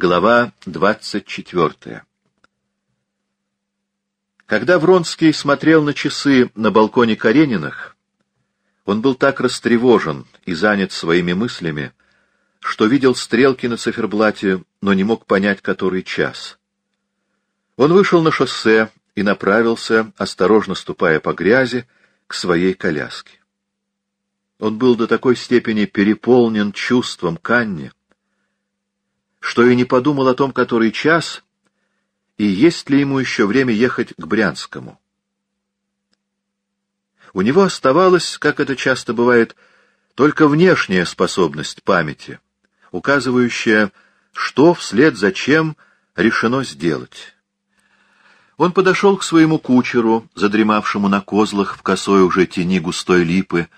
Глава двадцать четвертая Когда Вронский смотрел на часы на балконе Карениных, он был так растревожен и занят своими мыслями, что видел стрелки на циферблате, но не мог понять, который час. Он вышел на шоссе и направился, осторожно ступая по грязи, к своей коляске. Он был до такой степени переполнен чувством Канни, что и не подумал о том, который час, и есть ли ему еще время ехать к Брянскому. У него оставалась, как это часто бывает, только внешняя способность памяти, указывающая, что вслед за чем решено сделать. Он подошел к своему кучеру, задремавшему на козлах в косой уже тени густой липы,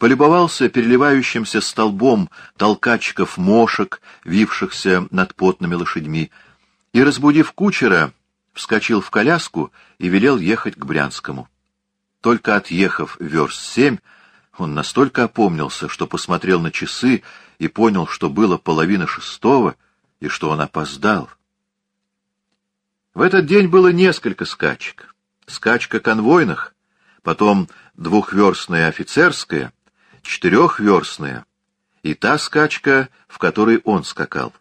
полюбовался переливающимся столбом толкачков мошек, вившихся над потными лошадьми, и, разбудив кучера, вскочил в коляску и велел ехать к Брянскому. Только отъехав верст семь, он настолько опомнился, что посмотрел на часы и понял, что было половина шестого и что он опоздал. В этот день было несколько скачек. Скачка конвойных, потом двухверстная офицерская, четырехверстная и та скачка, в которой он скакал.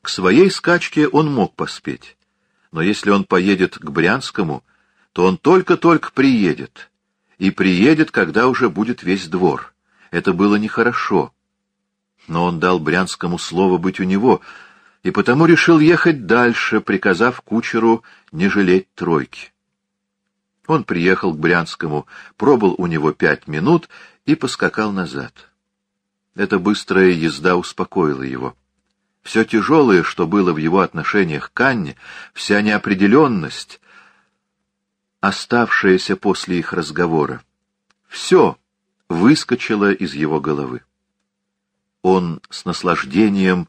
К своей скачке он мог поспеть, но если он поедет к Брянскому, то он только-только приедет, и приедет, когда уже будет весь двор. Это было нехорошо. Но он дал Брянскому слово быть у него — и потому решил ехать дальше, приказав кучеру не жалеть тройки. Он приехал к Брянскому, пробыл у него пять минут и поскакал назад. Эта быстрая езда успокоила его. Все тяжелое, что было в его отношениях к Анне, вся неопределенность, оставшаяся после их разговора, все выскочило из его головы. Он с наслаждением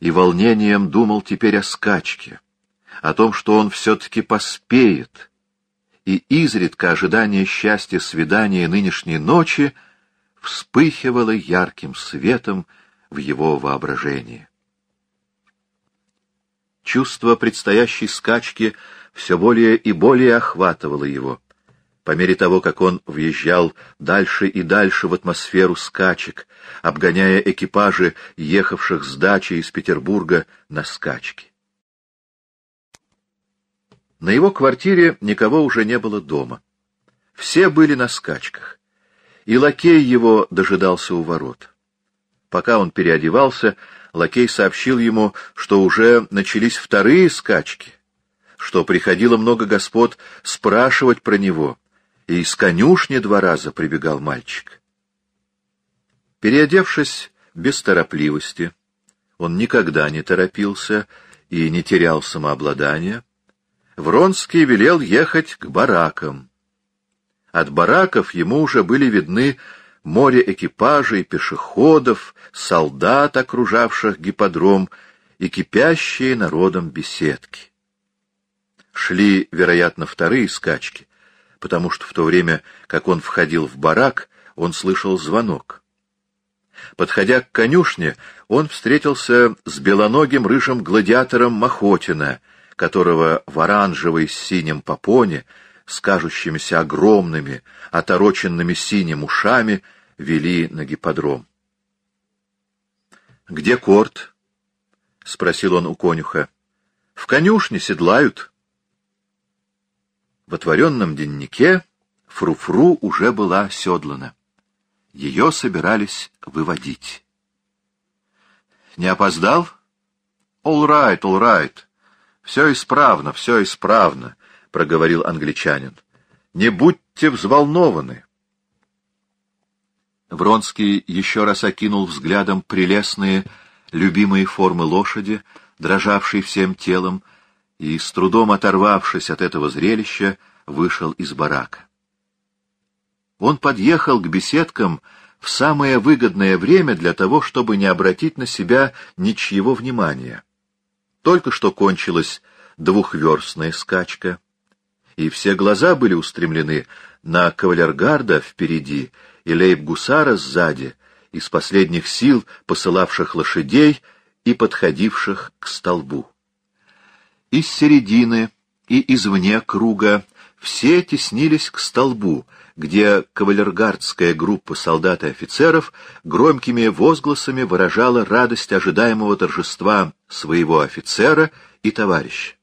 и волнением думал теперь о скачке, о том, что он все-таки поспеет, и изредка ожидание счастья свидания нынешней ночи вспыхивало ярким светом в его воображении. Чувство предстоящей скачки все более и более охватывало его — по мере того, как он въезжал дальше и дальше в атмосферу скачек, обгоняя экипажи, ехавших с дачи из Петербурга на скачки. На его квартире никого уже не было дома. Все были на скачках, и лакей его дожидался у ворот. Пока он переодевался, лакей сообщил ему, что уже начались вторые скачки, что приходило много господ спрашивать про него, и из конюшни два раза прибегал мальчик. Переодевшись без торопливости, он никогда не торопился и не терял самообладания, Вронский велел ехать к баракам. От бараков ему уже были видны море экипажей, пешеходов, солдат, окружавших гиподром, и кипящие народом беседки. Шли, вероятно, вторые скачки, потому что в то время, как он входил в барак, он слышал звонок. Подходя к конюшне, он встретился с белоногим рыжим гладиатором Махотина, которого в оранжевой с синим попоне, с кажущимися огромными, отороченными синим ушами, вели на гиподром. — Где корт? — спросил он у конюха. — В конюшне седлают. В отворенном деннике Фруфру -фру уже была оседлана. Ее собирались выводить. «Не опоздал?» «All right, all right. Все исправно, все исправно», — проговорил англичанин. «Не будьте взволнованы». Вронский еще раз окинул взглядом прелестные, любимые формы лошади, дрожавшей всем телом, и, с трудом оторвавшись от этого зрелища, вышел из барака. Он подъехал к беседкам в самое выгодное время для того, чтобы не обратить на себя ничьего внимания. Только что кончилась двухверстная скачка, и все глаза были устремлены на кавалергарда впереди и лейб-гусара сзади, из последних сил посылавших лошадей и подходивших к столбу. Из середины и извне круга все теснились к столбу, где кавалергардская группа солдат и офицеров громкими возгласами выражала радость ожидаемого торжества своего офицера и товарища.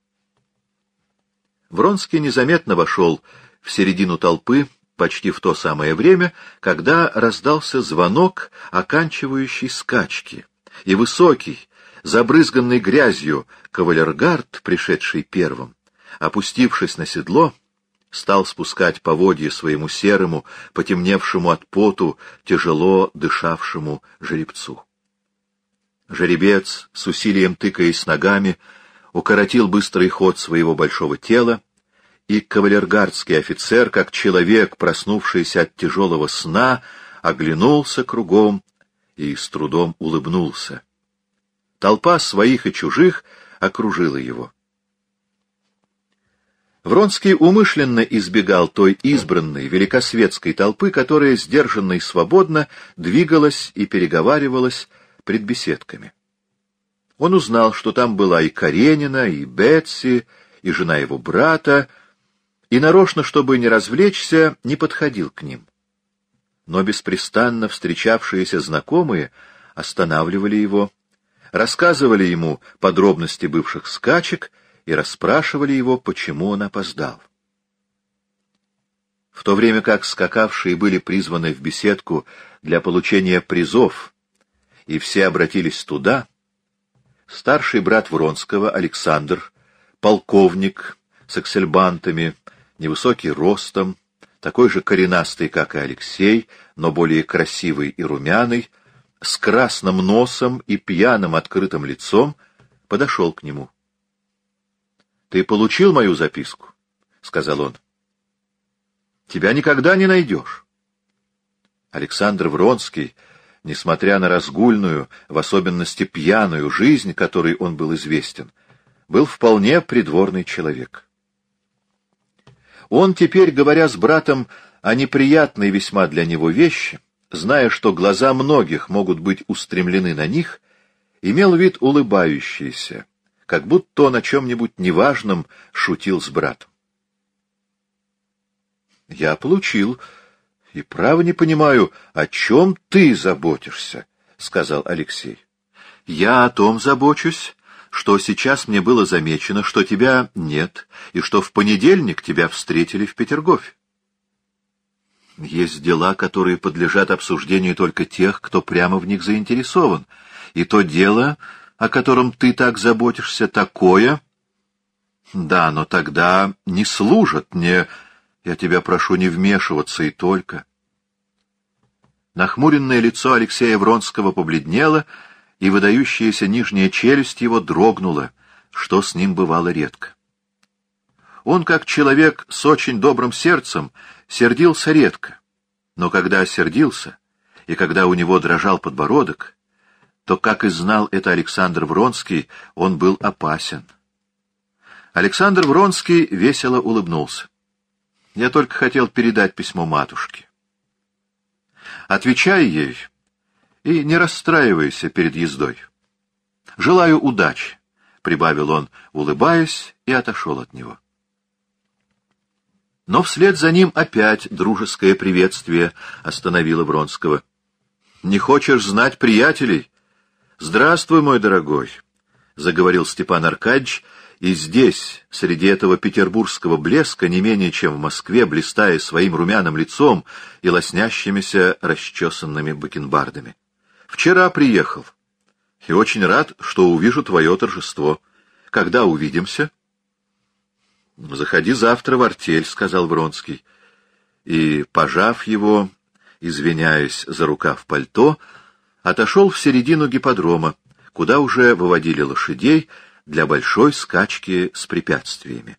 Вронский незаметно вошел в середину толпы почти в то самое время, когда раздался звонок, оканчивающий скачки, и высокий, забрызганный грязью кавалергард, пришедший первым, опустившись на седло, стал спускать поводья своему серому, потемневшему от поту, тяжело дышавшему жеребцу. Жеребец, с усилием тыкаясь ногами, укоротил быстрый ход своего большого тела, и кавалергардский офицер, как человек, проснувшийся от тяжелого сна, оглянулся кругом и с трудом улыбнулся. Толпа своих и чужих окружила его. Вронский умышленно избегал той избранной великосветской толпы, которая сдержанно и свободно двигалась и переговаривалась пред беседками. Он узнал, что там была и Каренина, и Бетси, и жена его брата, и нарочно, чтобы не развлечься, не подходил к ним. Но беспрестанно встречавшиеся знакомые останавливали его, рассказывали ему подробности бывших скачек и расспрашивали его, почему он опоздал. В то время как скакавшие были призваны в беседку для получения призов, и все обратились туда, старший брат Вронского, Александр, полковник с аксельбантами, невысокий ростом, такой же коренастый, как и Алексей, но более красивый и румяный, с красным носом и пьяным открытым лицом, подошел к нему. — Ты получил мою записку? — сказал он. — Тебя никогда не найдешь. Александр Вронский, несмотря на разгульную, в особенности пьяную жизнь, которой он был известен, был вполне придворный человек. Он теперь, говоря с братом о неприятной весьма для него вещи, зная, что глаза многих могут быть устремлены на них, имел вид улыбающийся, как будто он о чем-нибудь неважном шутил с братом. — Я получил, и право не понимаю, о чем ты заботишься, — сказал Алексей. — Я о том забочусь, что сейчас мне было замечено, что тебя нет, и что в понедельник тебя встретили в Петергофе. Есть дела, которые подлежат обсуждению только тех, кто прямо в них заинтересован, и то дело, о котором ты так заботишься, такое... Да, но тогда не служат мне... Я тебя прошу не вмешиваться и только... Нахмуренное лицо Алексея Вронского побледнело, и выдающаяся нижняя челюсть его дрогнула, что с ним бывало редко. Он, как человек с очень добрым сердцем, сердился редко, но когда сердился, и когда у него дрожал подбородок, то, как и знал это Александр Вронский, он был опасен. Александр Вронский весело улыбнулся. Я только хотел передать письмо матушке. Отвечай ей и не расстраивайся перед ездой. Желаю удачи, — прибавил он, улыбаясь, и отошел от него. Но вслед за ним опять дружеское приветствие остановило Вронского. — Не хочешь знать приятелей? «Здравствуй, мой дорогой», — заговорил Степан Аркадьевич, и здесь, среди этого петербургского блеска, не менее чем в Москве, блистая своим румяным лицом и лоснящимися расчесанными бакенбардами. «Вчера приехал, и очень рад, что увижу твое торжество. Когда увидимся?» «Заходи завтра в артель», — сказал Вронский. И, пожав его, извиняясь за рукав пальто, — отошел в середину гипподрома, куда уже выводили лошадей для большой скачки с препятствиями.